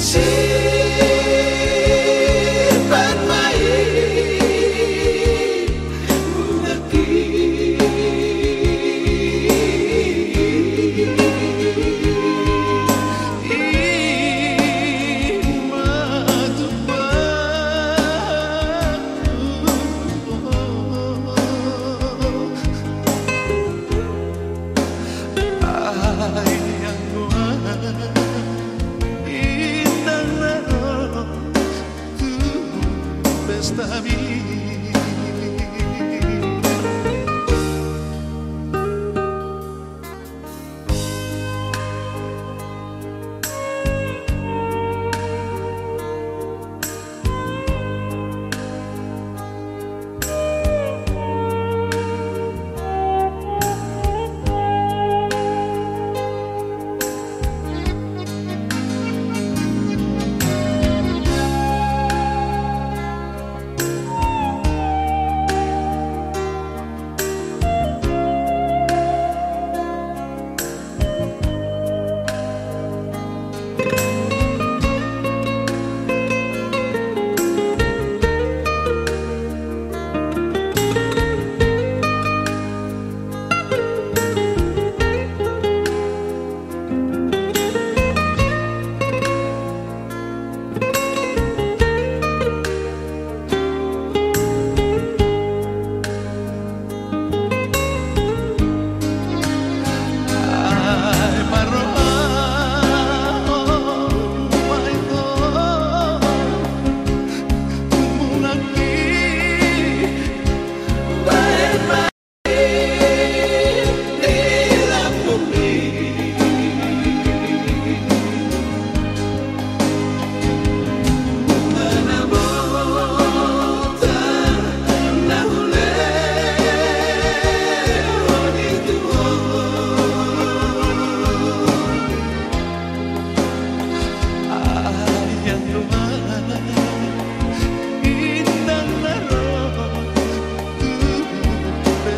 Jesus.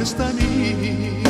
Está niña